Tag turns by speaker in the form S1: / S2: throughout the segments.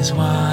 S1: is why.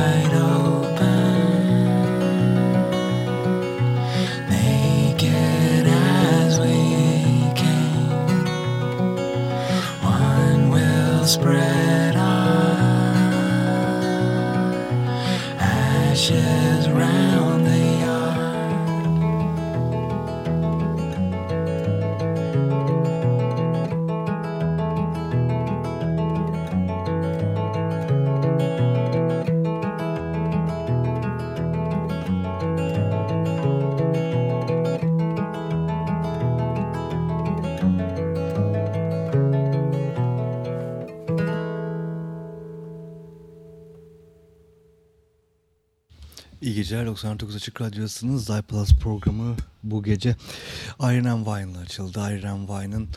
S2: Geceler 99 Açık Radyosu'nun Zay Plus programı bu gece Iron and Wine'la açıldı. Iron and Wine'ın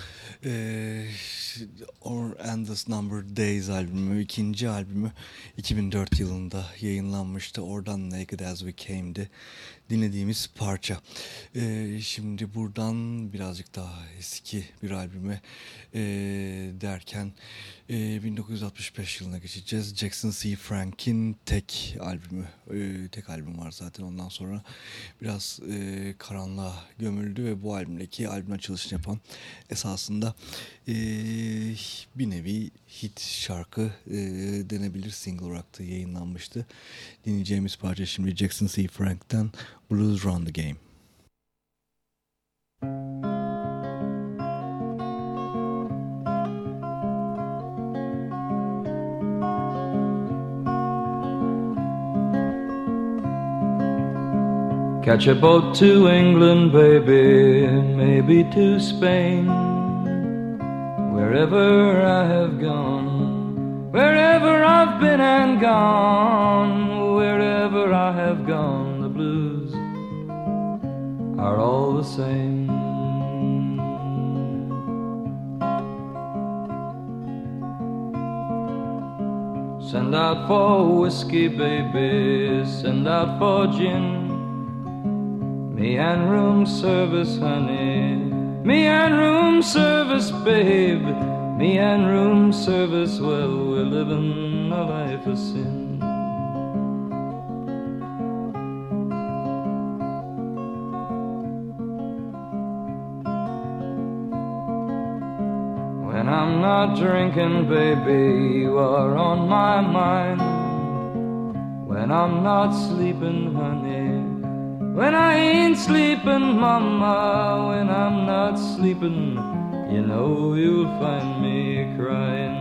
S2: Or Endless Number Days albümü, ikinci albümü 2004 yılında yayınlanmıştı. Oradan Naked As We Came'di dinlediğimiz parça. E, şimdi buradan birazcık daha eski bir albüme e, derken e, 1965 yılına geçeceğiz. Jackson C. Frank'in tek albümü, e, tek albüm var zaten ondan sonra biraz e, karanlığa gömüldü ve bu albümdeki albüm açılışını yapan esasında e, bir nevi hit şarkı e, denebilir single rock'ta yayınlanmıştı. Dinleyeceğimiz parça şimdi Jackson C. Frank'ten Blues Run the Game.
S3: Catch a boat to England, baby, maybe to Spain. Wherever I have gone, wherever I've been and gone, wherever I have gone, the blues are all the same. Send out for whiskey, baby, send out for gin. Me and room service, honey. Me and room service, babe. Me and room service, well, we're living a life of sin. When I'm not drinking, baby, you are on my mind. When I'm not sleeping, honey. When I ain't sleeping, mama, when I'm not sleeping, you know you'll find me crying.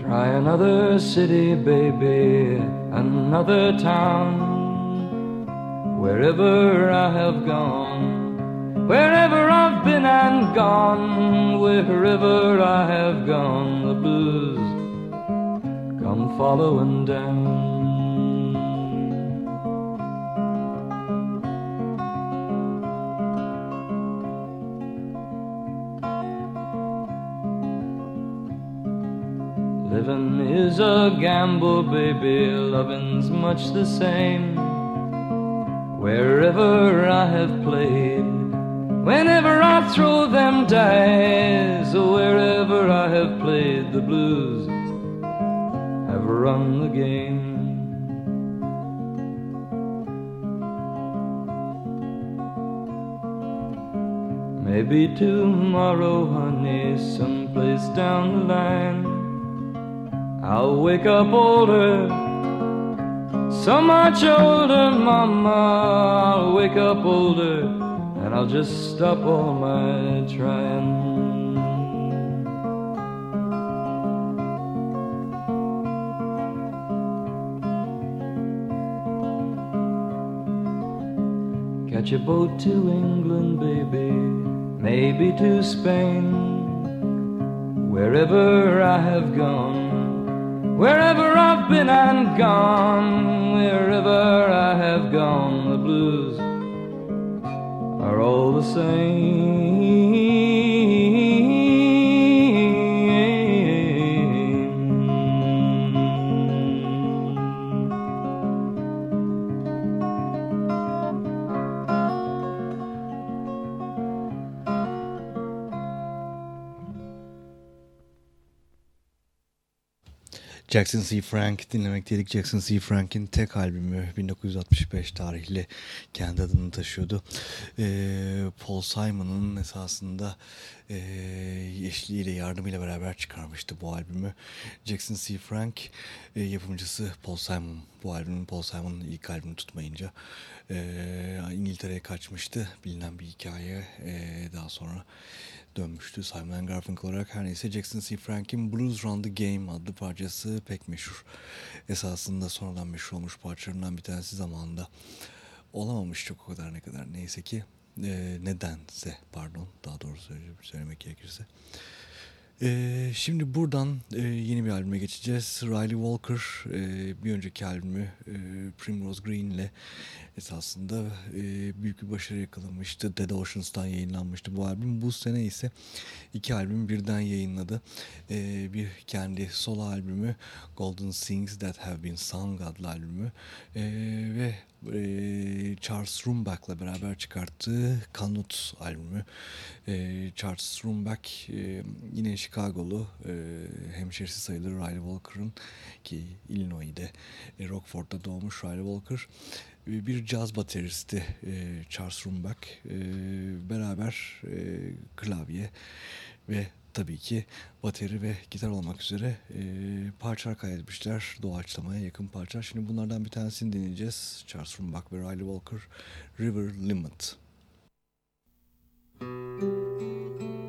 S3: Try another city, baby, another town. Wherever I have gone, wherever I've been and gone, wherever I have gone, the blues come following down. Living is a gamble, baby, loving's much the same. Wherever I have played, whenever I throw them dice, or wherever I have played the blues, I've run the game. Maybe tomorrow, honey, someplace down the line. I'll wake up older, so much older, mama. I'll wake up older, I'll just stop all my trying. Catch a boat to England, baby, maybe to Spain. Wherever I have gone, wherever I've been and gone, wherever I have gone, the blues are all the same.
S2: Jackson C. Frank dinlemekteydik. Jackson C. Frank'in tek albümü 1965 tarihli kendi adını taşıyordu. Ee, Paul Simon'ın esasında e, eşliğiyle yardımıyla beraber çıkarmıştı bu albümü. Jackson C. Frank e, yapımcısı Paul Simon. Bu albümün Paul Simon'ın ilk albümünü tutmayınca e, İngiltere'ye kaçmıştı. Bilinen bir hikaye. E, daha sonra dönmüştü Simon Garfunkel olarak. Her neyse Jackson C. Frank'in Blues Run the Game adlı parçası pek meşhur. Esasında sonradan meşhur olmuş parçalarından bir tanesi zamanında olamamış çok o kadar ne kadar neyse ki e, nedense pardon daha doğru söylemek gerekirse. Ee, şimdi buradan e, yeni bir albüme geçeceğiz. Riley Walker e, bir önceki albümü e, Primrose Green ile esasında büyük bir başarı yakalamıştı. Dead Oceans'tan yayınlanmıştı bu albüm. Bu sene ise iki albüm birden yayınladı. Bir kendi solo albümü Golden Things That Have Been Sung adlı albümü ve Charles Rumback'la beraber çıkarttığı Canut albümü. E, Charles Rumback e, yine Chicago'lu e, hemşerisi sayılır Riley Walker'ın ki Illinois'de e, Rockford'da doğmuş Riley Walker e, bir caz bateristi Charles Rumback e, beraber klavye ve tabii ki bateri ve gitar olmak üzere e, parçalar kaydetmişler. Doğaçlamaya yakın parçalar. Şimdi bunlardan bir tanesini dinleyeceğiz. Charles Rumback ve Riley Walker River Limit.
S4: Thank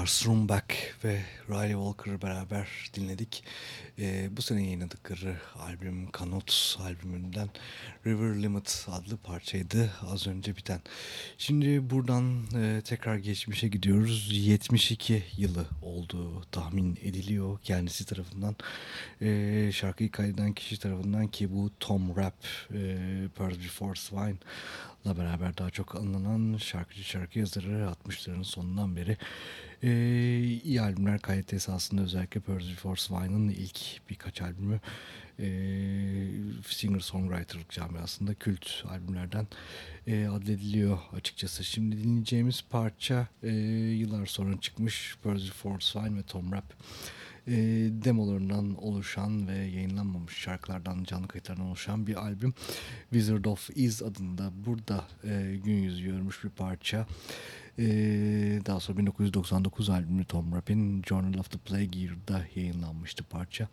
S2: Charles Rumback ve Riley Walker'ı beraber dinledik. E, bu sene yayınladıkları albüm Kanot albümünden River Limit adlı parçaydı az önce biten. Şimdi buradan e, tekrar geçmişe gidiyoruz. 72 yılı olduğu tahmin ediliyor kendisi tarafından. E, şarkıyı kaydeden kişi tarafından ki bu Tom Rapp, e, Pearl Before Swine la beraber daha çok anlanan şarkıcı şarkı yazarı 60'ların sonundan beri e, iyi albümler kaydetti esasında özellikle Pearl Before Swine'ın ilk birkaç albümü. E, singer-songwriterlık camiasında kült albümlerden e, adlediliyor açıkçası. Şimdi dinleyeceğimiz parça e, yıllar sonra çıkmış Pearl Before Swine ve Tom Rapp. E, demolarından oluşan ve yayınlanmamış şarkılardan canlı kayıtlardan oluşan bir albüm. Wizard of Iz adında burada e, gün yüzü görmüş bir parça e, daha sonra 1999 albümü Tom Rapp'in Journal of the Plague Year'da yayınlanmıştı parça.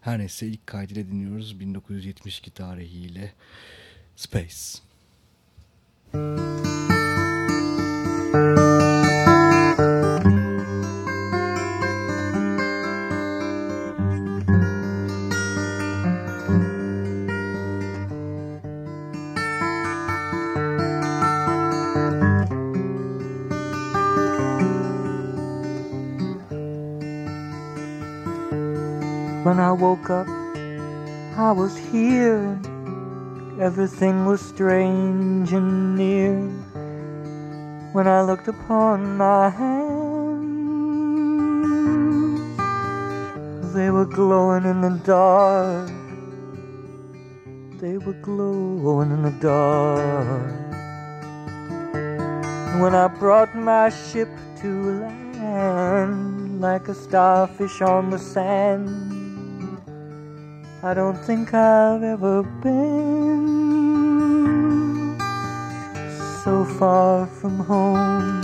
S2: Her neyse ilk kaydıyla dinliyoruz. 1972 tarihiyle Space. Müzik
S4: woke up, I was here. Everything was strange and near. When I looked upon my hands, they were glowing in the dark. They were glowing in the dark. When I brought my ship to land like a starfish on the sand, I don't think I've ever been so far from home,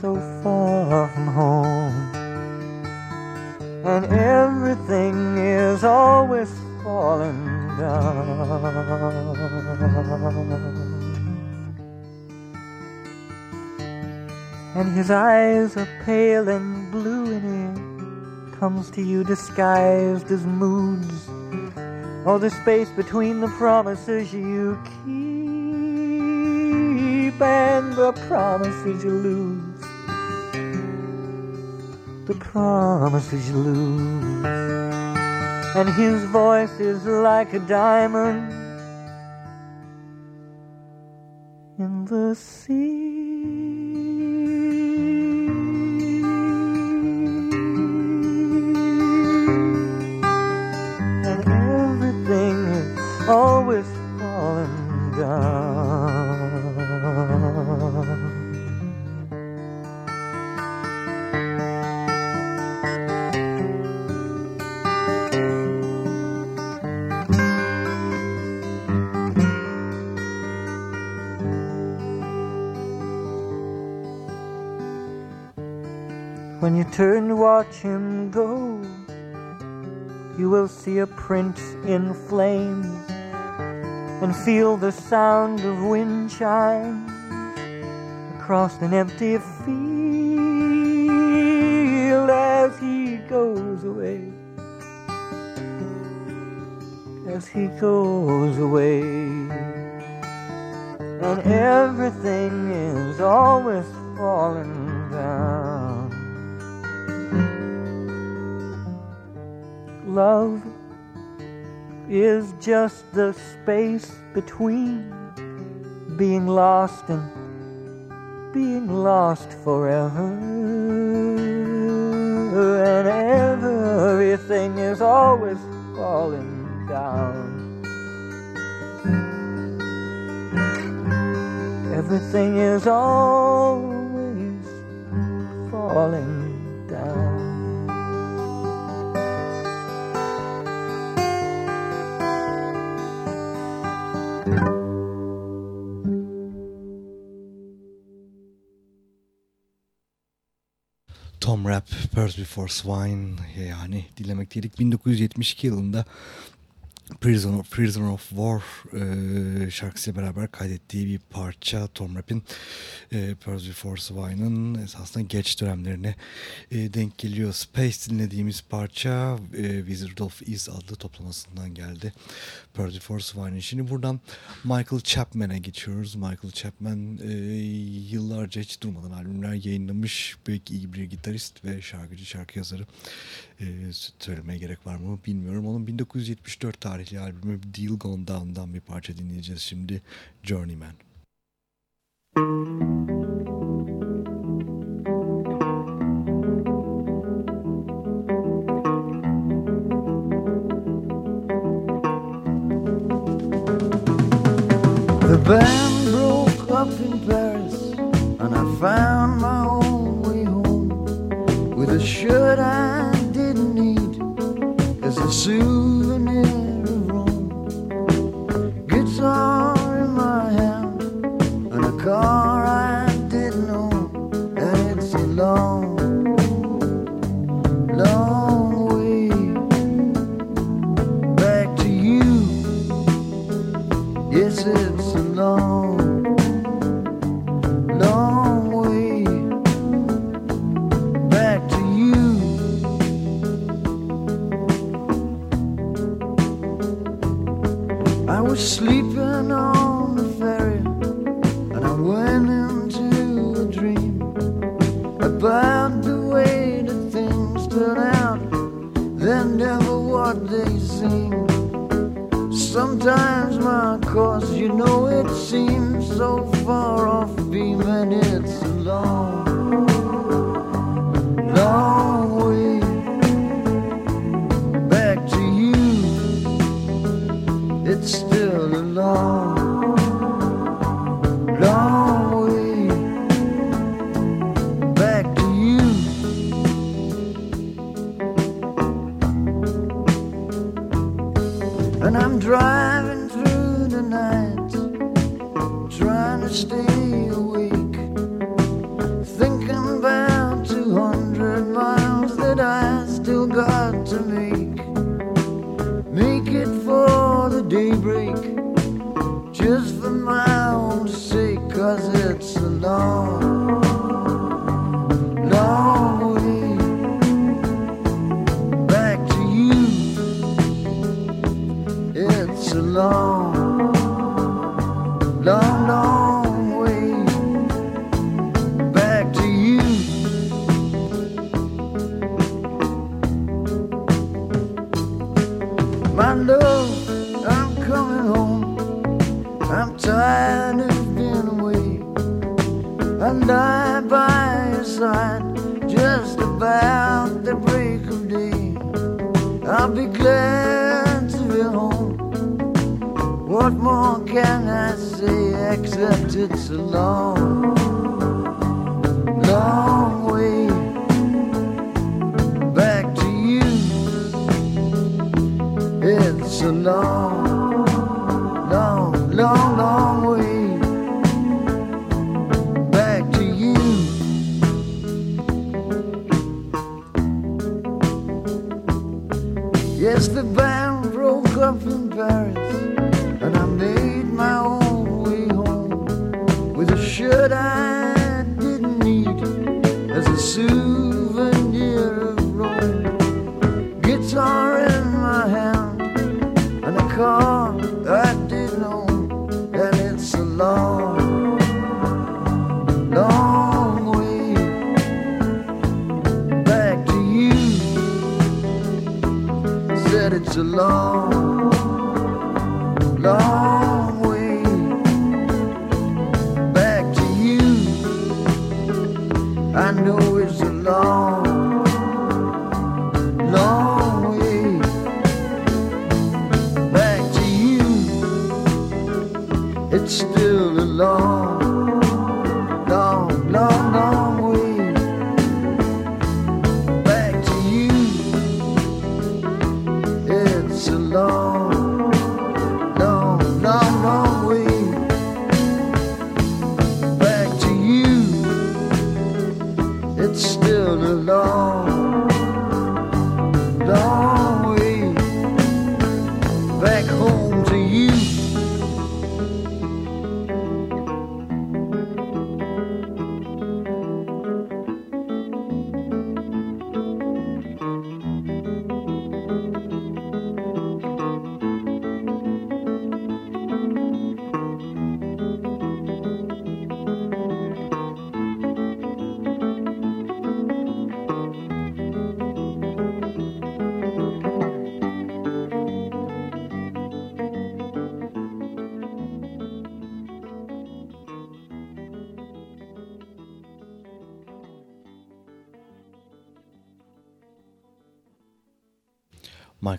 S4: so far from home. And everything is always falling down. And his eyes are pale and comes to you disguised as moods, or the space between the promises you keep and the promises you lose. The promises you lose. And his voice is like a diamond in the sea. Always falling down. When you turn to watch him go, you will see a print in flames and feel the sound of wind chimes across an empty field as he goes away. As he goes away, and everything just the space between being lost and being lost forever. And everything is always falling down. Everything is always falling
S2: Tom Rapp, Birds Before Swine yani dilemekteydik. 1972 yılında Prison of, Prison of War e, şarkısıyla beraber kaydettiği bir parça Tom Rapp'in e, Pearls Before Swine'ın esasında geç dönemlerine e, denk geliyor. Space dinlediğimiz parça e, Wizard of Iz adlı toplamasından geldi. Pearls Before Swine'ın. Şimdi buradan Michael Chapman'e geçiyoruz. Michael Chapman e, yıllarca hiç durmadan albümler yayınlamış. Belki iyi bir gitarist ve şarkıcı, şarkı yazarı. Ee, söylemeye gerek var mı bilmiyorum. Onun 1974 tarihli albümü Deal Gone Down'dan bir parça dinleyeceğiz şimdi Journeyman.
S5: The band broke up in Paris and I found my own way home with a shirt I zoo.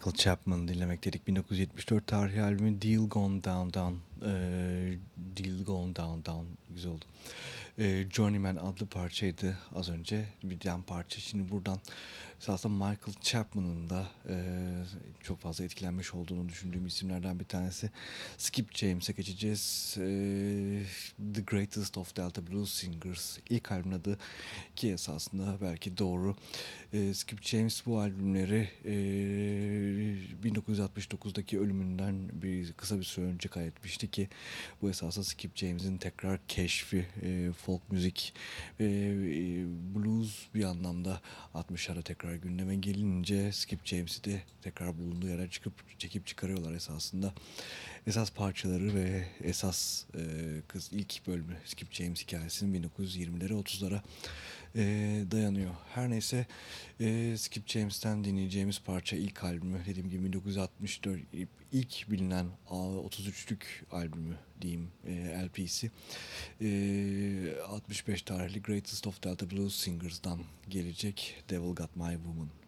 S2: Michael Chapman dinlemek dedik. 1974 tarihi albümü Deal Gone Down Down. Ee, Deal Gone Down Down. Güzel oldu. Ee, Journeyman adlı parçaydı az önce. Bir yan parça. Şimdi buradan esasında Michael Chapman'ın da e, çok fazla etkilenmiş olduğunu düşündüğüm isimlerden bir tanesi. Skip James'e geçeceğiz. E, The Greatest of Delta Blues Singers. İlk albümün adı ki esasında belki doğru. E, Skip James bu albümleri e, 1969'daki ölümünden bir kısa bir süre önce kaydetmişti ki bu esasında Skip James'in tekrar keşfi e, folk müzik e, blues bir anlamda 60'lara tekrar gündeme gelince Skip James'i de tekrar bulunduğu yere çıkıp çekip çıkarıyorlar esasında. Esas parçaları ve esas kız ilk bölümü Skip James hikayesinin 1920'lere 30'lara e, dayanıyor. Her neyse e, Skip James'ten dinleyeceğimiz parça ilk albümü dediğim gibi 1964 ilk bilinen 33'lük albümü diyeyim e, LP'si e, 65 tarihli Greatest of Delta Blues Singers'dan gelecek Devil Got My Woman.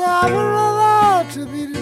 S6: hours are allowed to be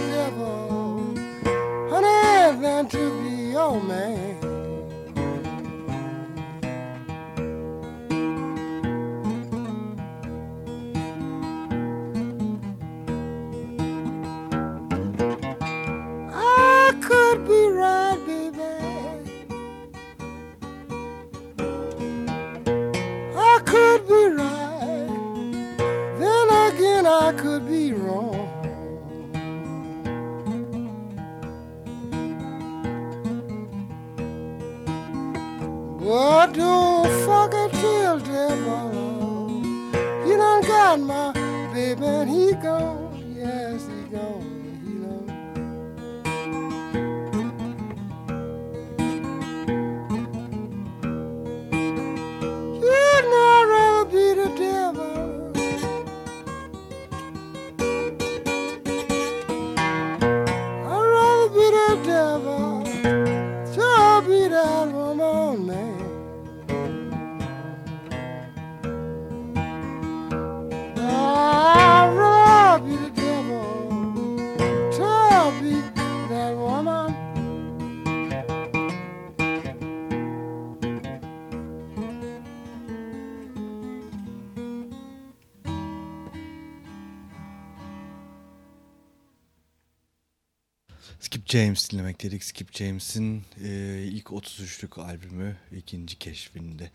S2: James dinlemek dedik. Skip James'in e, ilk 33'lük albümü ikinci keşfinde.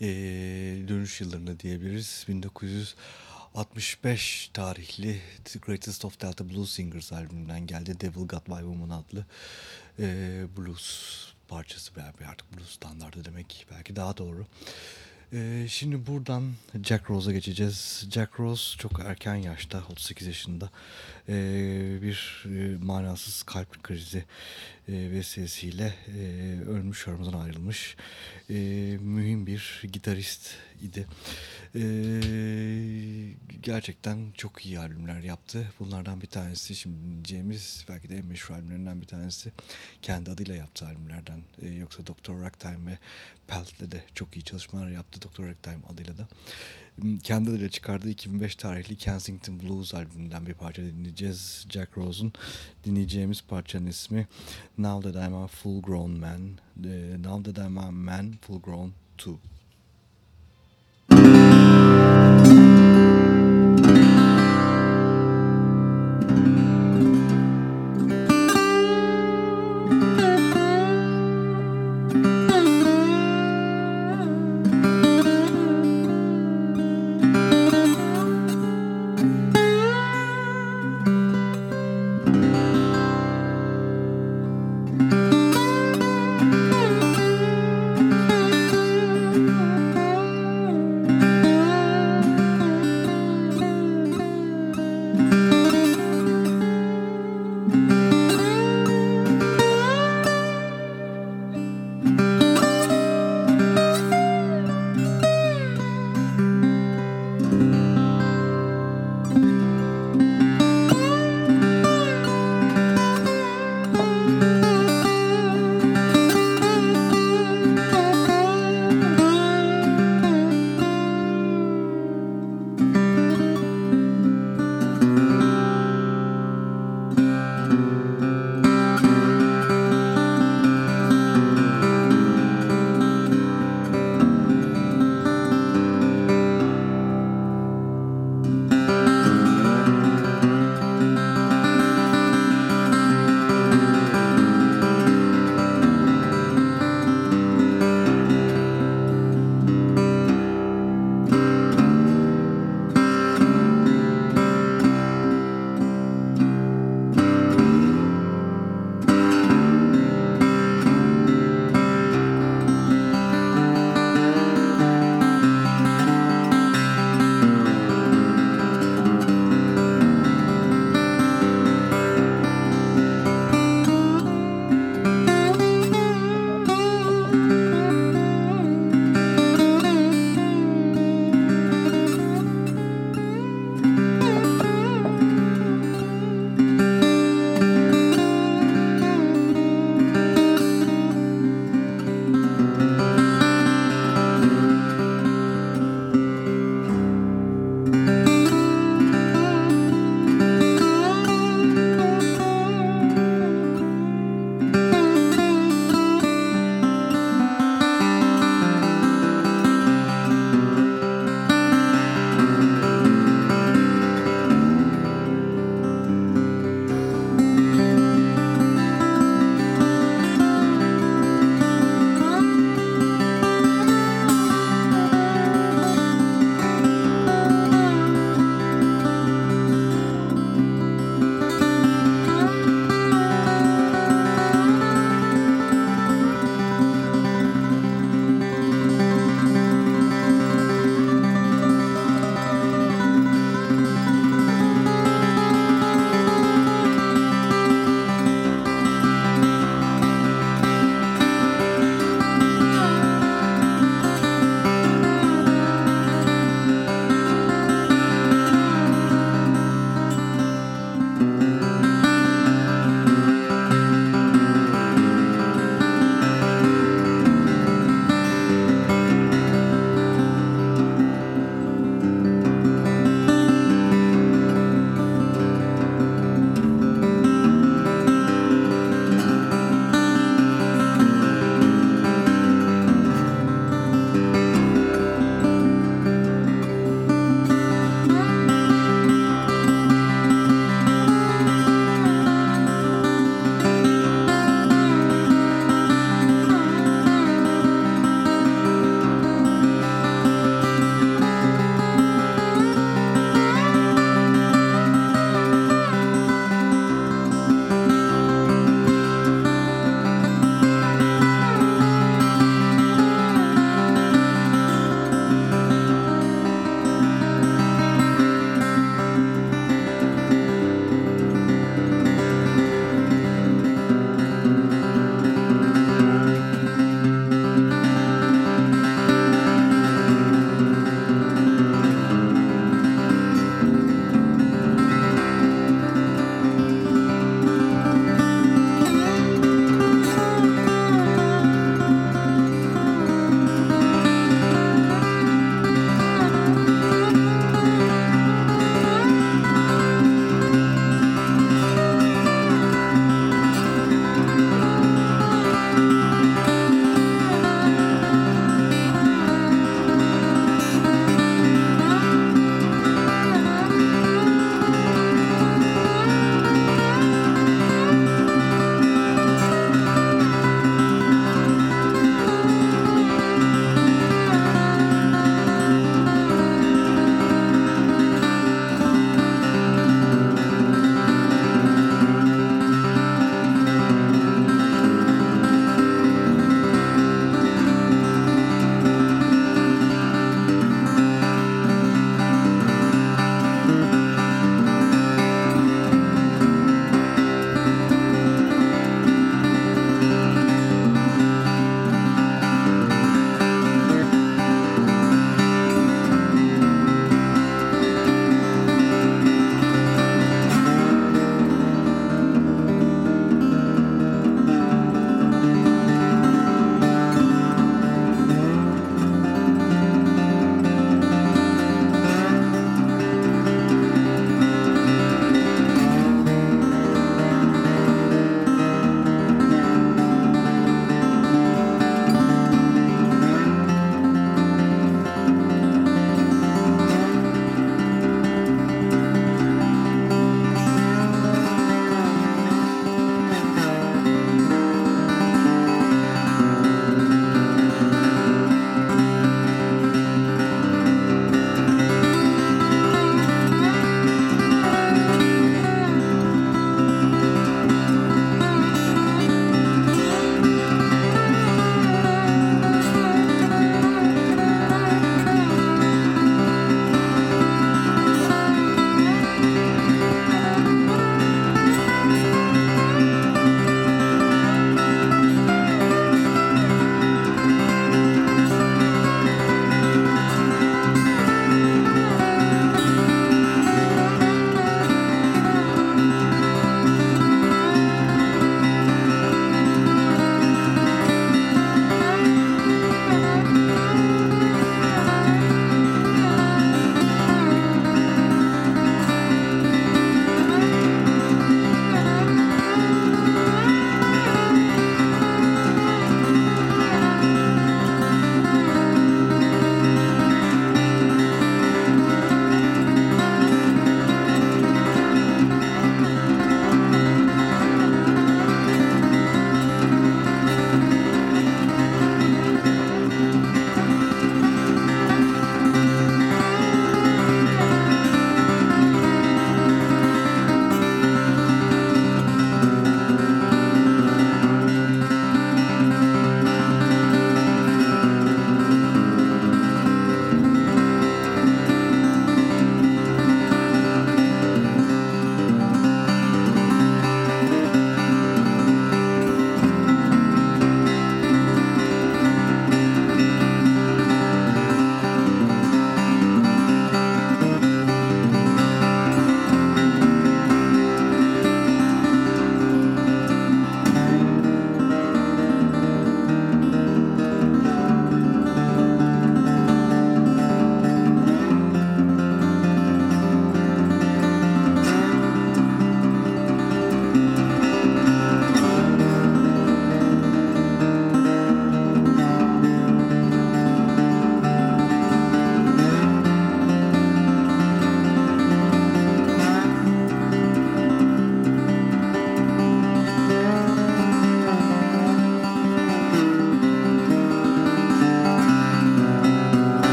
S2: E, dönüş yıllarında diyebiliriz. 1965 tarihli The Greatest of Delta Blues Singers albümünden geldi. Devil Got My Woman adlı e, blues parçası. Belki artık blues standardı demek belki daha doğru. Ee, şimdi buradan Jack Rose'a geçeceğiz. Jack Rose çok erken yaşta, 38 yaşında ee, bir e, manasız kalp krizi e, vesilesiyle e, ölmüş, aramızdan ayrılmış. E, mühim bir gitarist idi. E, gerçekten çok iyi albümler yaptı. Bunlardan bir tanesi şimdi dinleyeceğimiz belki de en meşhur albümlerinden bir tanesi. Kendi adıyla yaptığı albümlerden. E, yoksa Dr. Ragtime ve Pelt'le de çok iyi çalışmalar yaptı. Dr. Ragtime adıyla da. Adıyla çıkardığı 2005 tarihli Kensington Blues albümünden bir parça dinleyeceğiz. Jack Rose'un dinleyeceğimiz parçanın ismi Now That I'm a Full Grown Man. E, Now That I'm a Man Full Grown Too.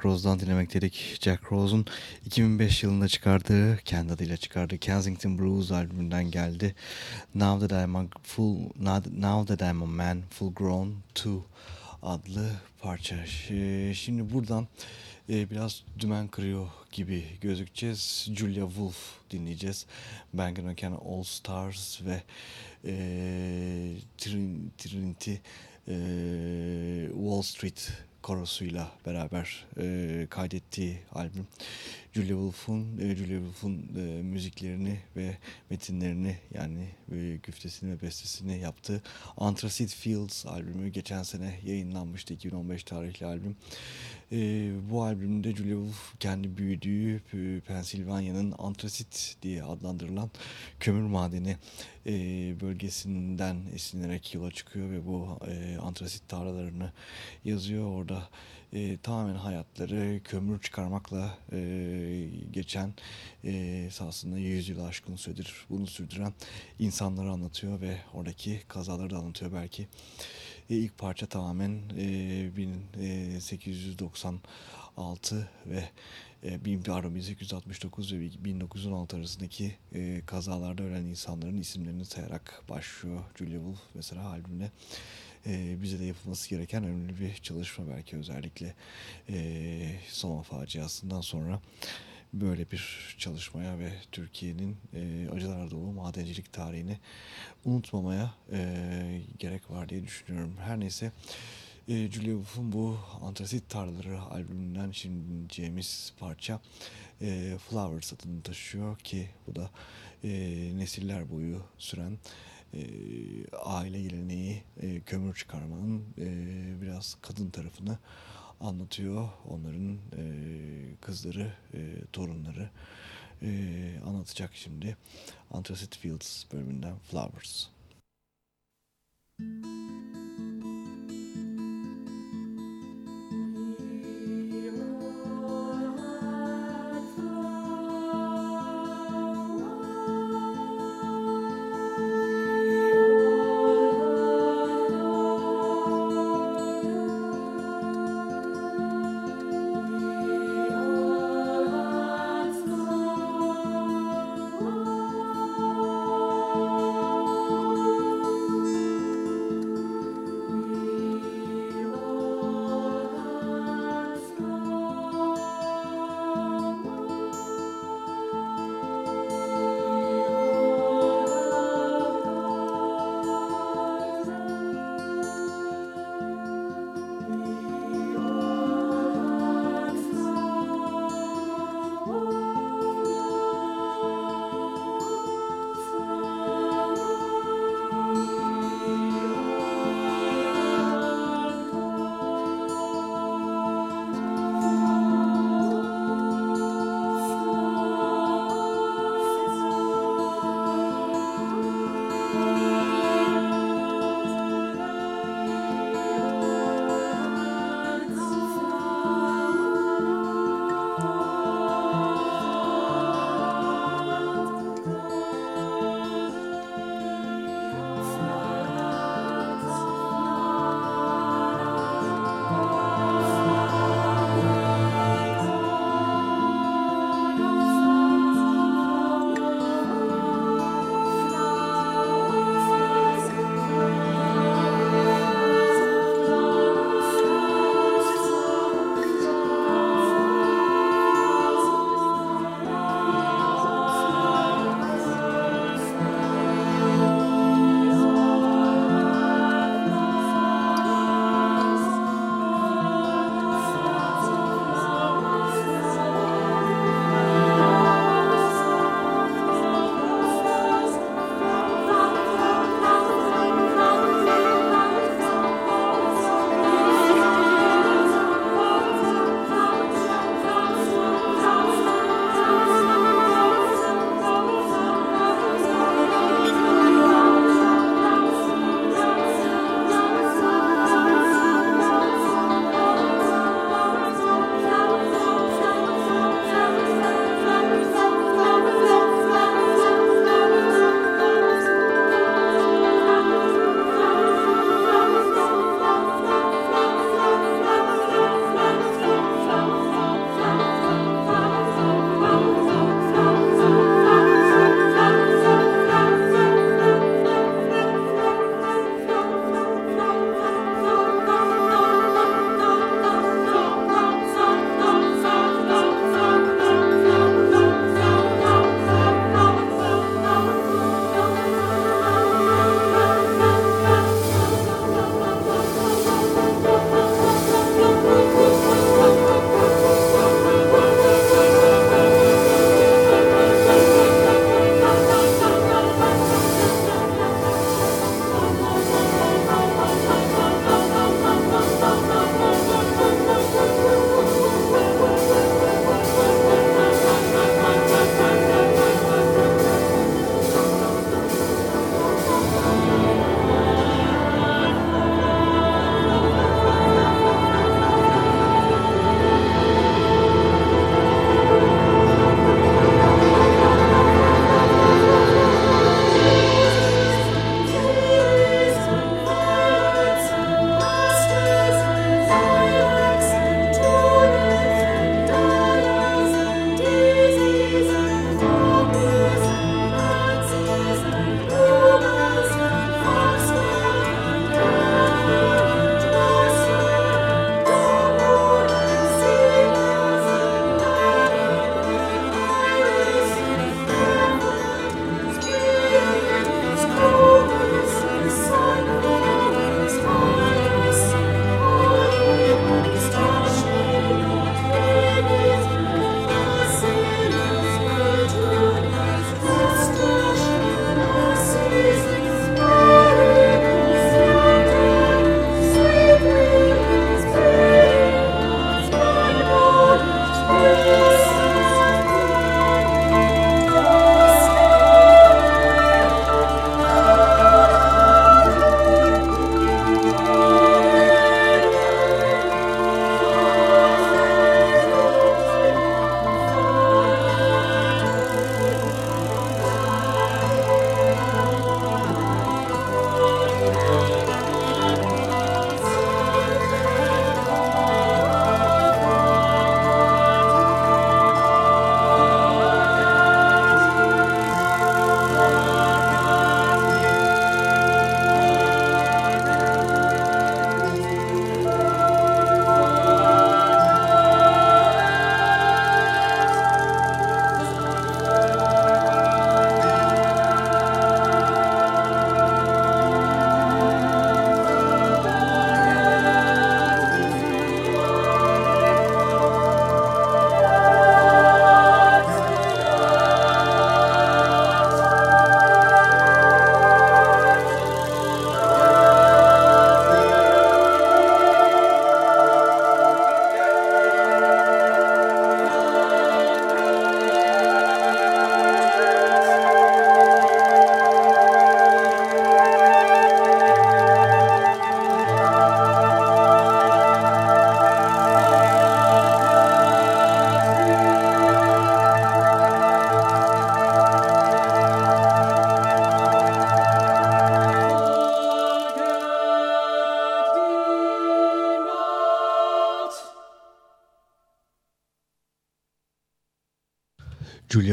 S2: Jack Rose'dan dinlemek dedik. Jack Rose'un 2005 yılında çıkardığı, kendi adıyla çıkardığı Kensington Blues albümünden geldi. Now That I'm a Full, Now That I'm a Man Full Grown 2 adlı parça. Şimdi buradan e, biraz dümen kırıyor gibi gözükeceğiz. Julia Wolf dinleyeceğiz. Bang Olufsen All Stars ve e, Trinity e, Wall Street korosuyla beraber e, kaydettiği albüm. Julia Wolf'un e, Julia Wolf'un e, müziklerini ve metinlerini yani e, güftesini ve bestesini yaptığı Anthracite Fields albümü geçen sene yayınlanmıştı 2015 tarihli albüm. E, bu albümde Julia Wolf kendi büyüdüğü e, Pensilvanya'nın Antrasit diye adlandırılan kömür madeni e, bölgesinden esinlenerek yola çıkıyor ve bu e, antrasit tarlalarını yazıyor. Orada e, tamamen hayatları kömür çıkarmakla e, geçen e, esasında yüzyıl aşkın süredir bunu sürdüren insanları anlatıyor ve oradaki kazaları da anlatıyor belki. E, ilk parça tamamen e, 1896 ve e, 1869 ve 1916 arasındaki e, kazalarda ölen insanların isimlerini sayarak başlıyor Julia Wolf mesela albümde e, bize de yapılması gereken önemli bir çalışma belki özellikle e, Soma faciasından sonra böyle bir çalışmaya ve Türkiye'nin e, acılar dolu madencilik tarihini unutmamaya e, gerek var diye düşünüyorum. Her neyse e, Julia Wolf'un bu Antrasit Tarlaları albümünden dinleyeceğimiz parça e, Flowers adını taşıyor ki bu da e, nesiller boyu süren e, aile geleneği e, kömür çıkarmanın e, biraz kadın tarafını anlatıyor. Onların e, kızları, e, torunları e, anlatacak şimdi. Anthracite Fields bölümünden Flowers. Müzik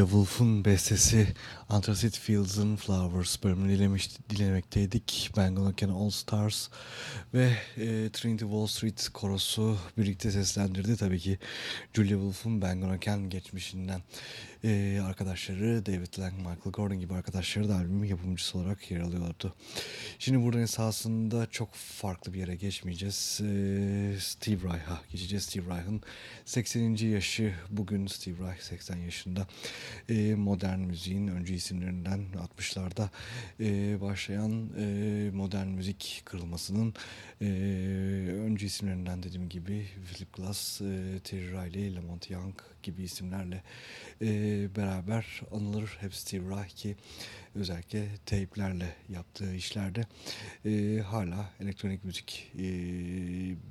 S2: Wolf'un bestesi Anthracite Fields'ın Flowers bölümünü dilemiş, dilemekteydik. Ben Gonna All Stars ve e, Trinity Wall Street korosu birlikte seslendirdi. Tabii ki Julia Wolf'un Ben Gonna geçmişinden e, arkadaşları David Lang, Michael Gordon gibi arkadaşları da albümün yapımcısı olarak yer alıyordu. Şimdi buradan esasında çok farklı bir yere geçmeyeceğiz. E, Steve Reich'a geçeceğiz. Steve Reich'ın 80. yaşı bugün Steve Reich 80 yaşında. E, modern müziğin öncü isimlerinden 60'larda e, başlayan e, modern müzik kırılmasının e, öncü isimlerinden dediğim gibi Philip Glass, Terry Riley, Lamont Young gibi isimlerle e, beraber anılır. Hep Steve Reich ki özellikle teyplerle yaptığı işlerde e, hala elektronik müzik e,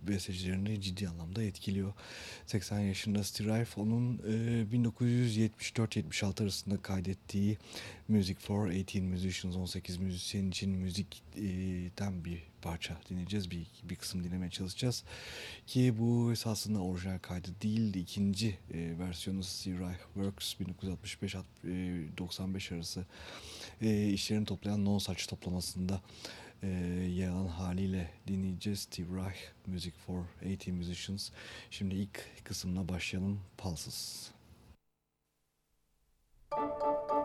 S2: bestecilerini ciddi anlamda etkiliyor. 80 yaşında Steve Reich onun e, 1974-76 arasında kaydettiği Music for 18 Musicians 18 müzisyen için müzikten bir parça dinleyeceğiz. Bir, bir kısım dinlemeye çalışacağız. Ki bu esasında orijinal kaydı değil. ikinci e, versiyonu Steve Works 1965-95 arası e, işlerini toplayan Non Saç toplamasında e, yer alan haliyle dinleyeceğiz. Steve Reich Music for 18 Musicians. Şimdi ilk kısımla başlayalım. Pulses. Thank you.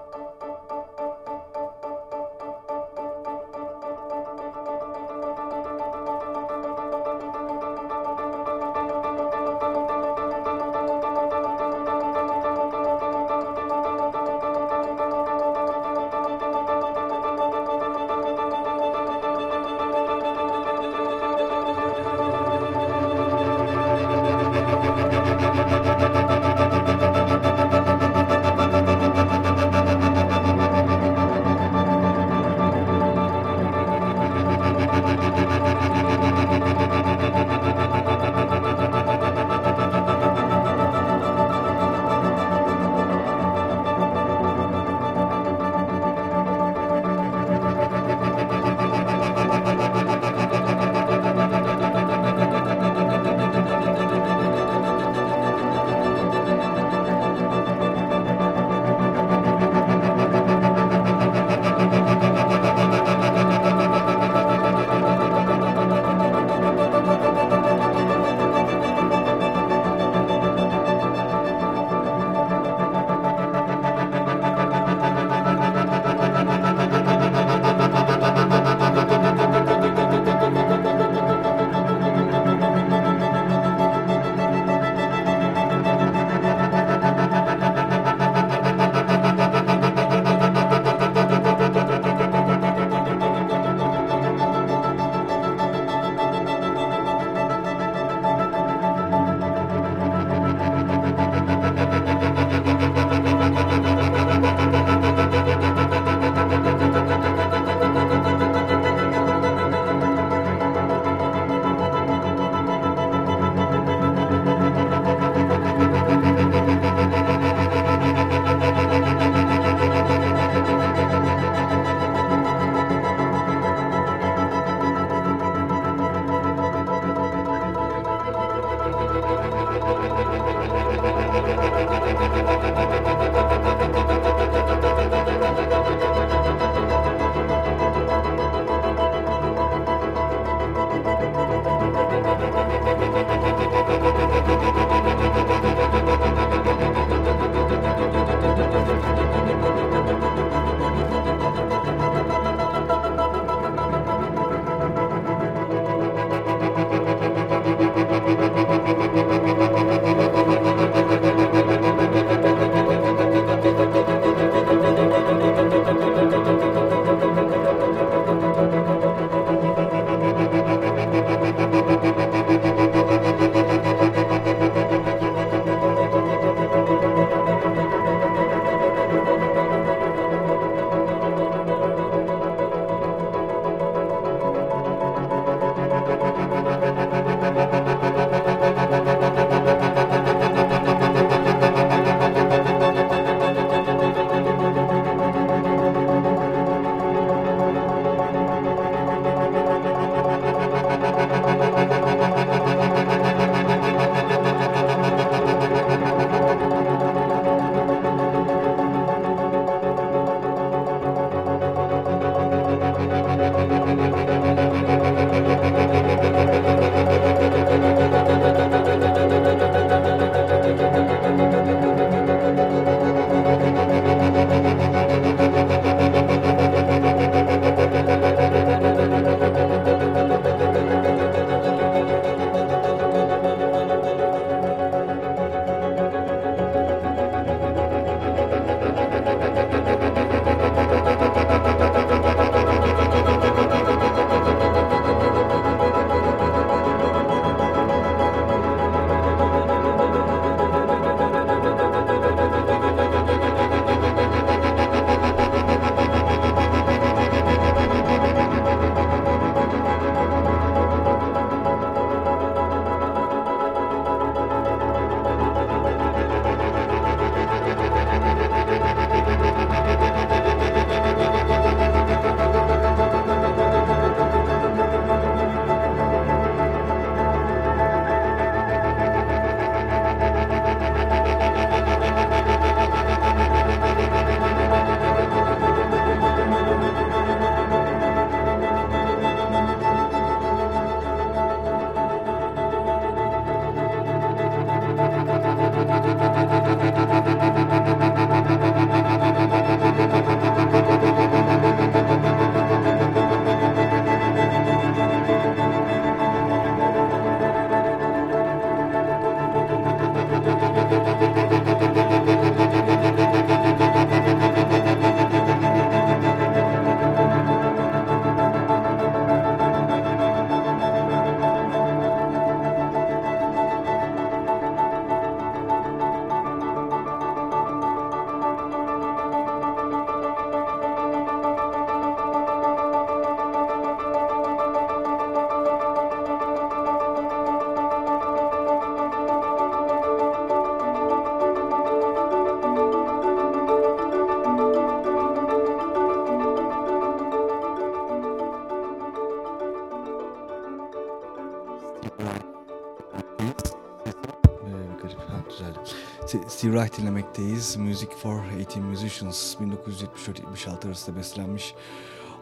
S2: Steve Reich dinlemekteyiz. Music for 18 Musicians 1974-76 arasında beslenmiş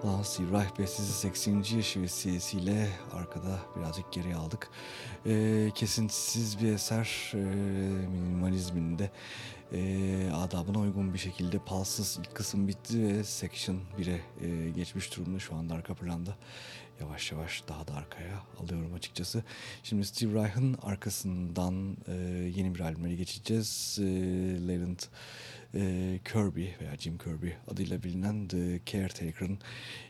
S2: olan Steve Reich bestesi 80. yaşı vesilesiyle arkada birazcık geriye aldık. E, kesintisiz bir eser e, minimalizminde e, adabına uygun bir şekilde palsız ilk kısım bitti ve Section 1'e e, geçmiş durumda şu anda arka planda yavaş yavaş daha da arkaya alıyorum açıkçası. Şimdi Steve Reich'ın arkasından e, yeni bir albümleri geçeceğiz. E, Leland e, Kirby veya Jim Kirby adıyla bilinen The Caretaker'ın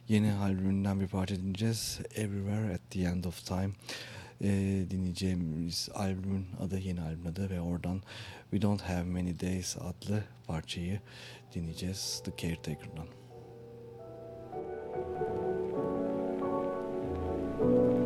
S2: yeni albümünden bir parça dinleyeceğiz. Everywhere at the End of Time e, dinleyeceğimiz albümün adı yeni albümün adı ve oradan We Don't Have Many Days adlı parçayı dinleyeceğiz The Caretaker'dan. thank you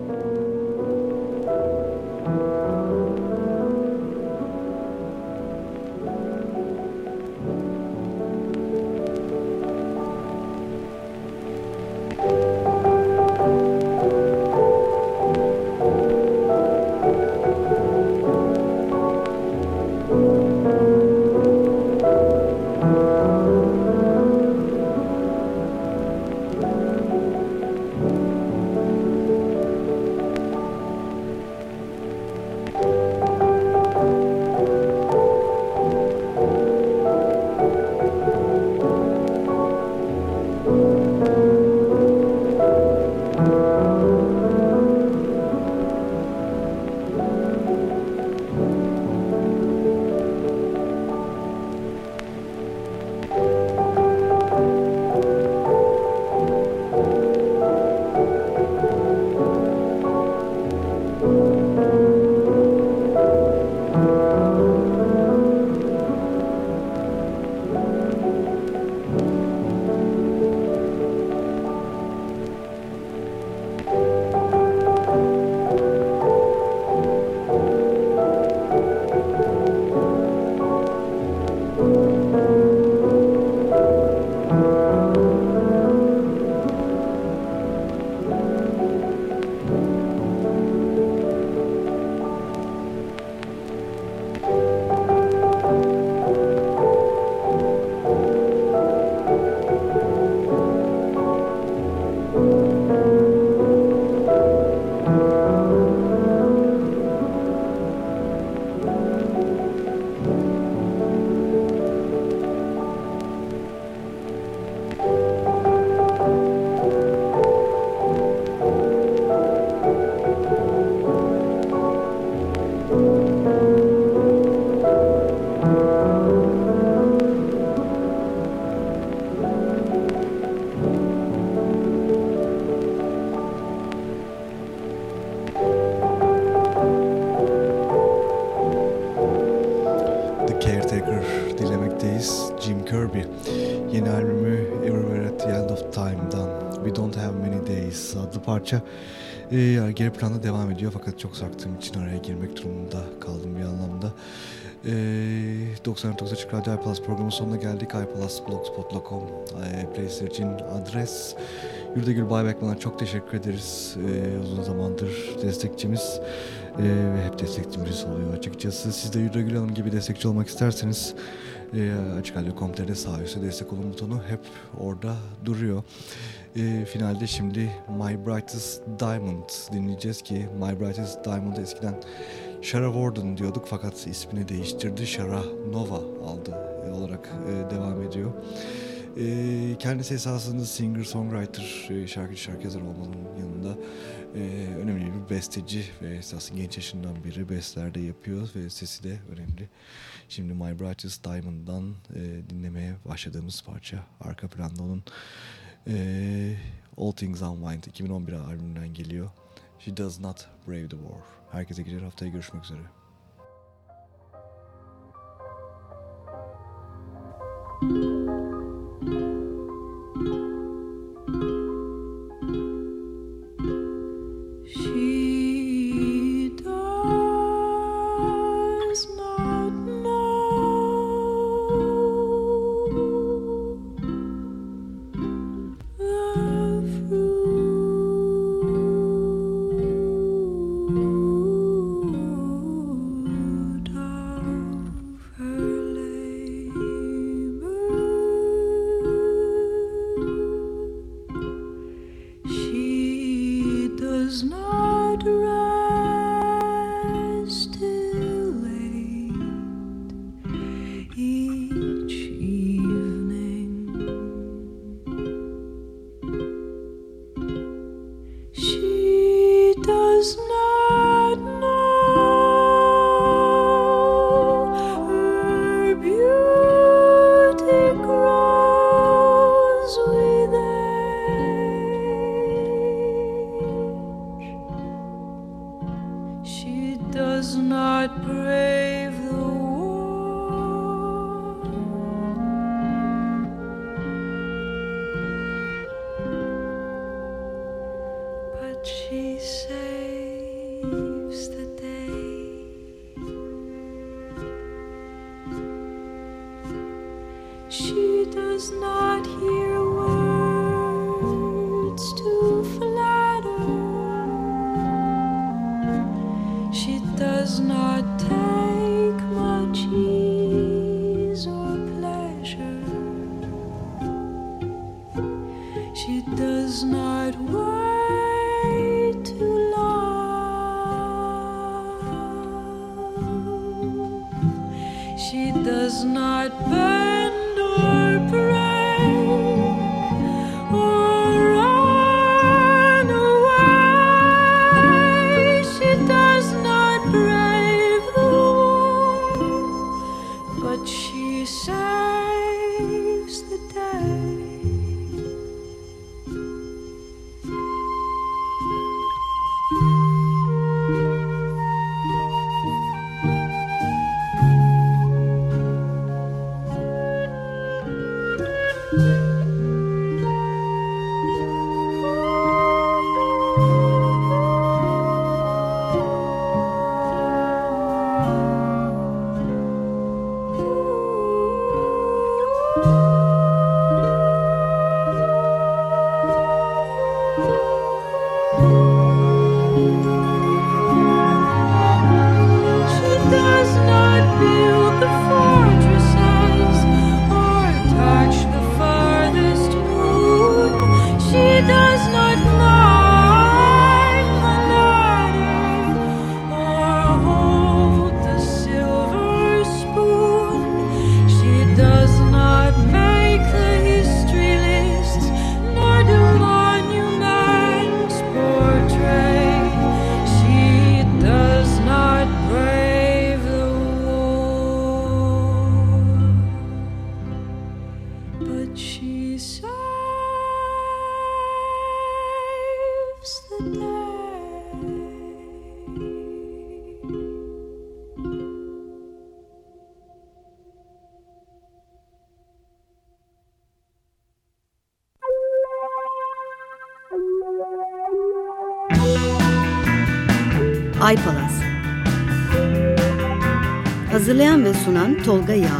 S2: parça e, geri planda devam ediyor fakat çok sarktığım için araya girmek durumunda kaldım bir anlamda. E, 99 Açık Radyo iPlus programının sonuna geldik. iPlusblogspot.com e, Placer için adres. Yurdagül Baybekman'a çok teşekkür ederiz. E, uzun zamandır destekçimiz ve hep destekçimiz oluyor açıkçası. Siz de Yurdagül Hanım gibi destekçi olmak isterseniz e, Açık Radyo.com.tr'de sağ üstte destek olun butonu hep orada duruyor. E, finalde şimdi My Brightest Diamond dinleyeceğiz ki My Brightest Diamond eskiden Shara Warden diyorduk fakat ismini değiştirdi. Shara Nova aldı e, olarak e, devam ediyor. E, kendisi esasında singer-songwriter, e, şarkıcı şarkı yazar olmanın yanında e, önemli bir besteci ve esasında genç yaşından beri bestlerde yapıyor ve sesi de önemli. Şimdi My Brightest Diamond'dan e, dinlemeye başladığımız parça arka planda onun e, All Things Unwind 2011 albümünden geliyor. She Does Not Brave the War. Herkese geceler haftaya görüşmek üzere.
S7: Tolga Yağlı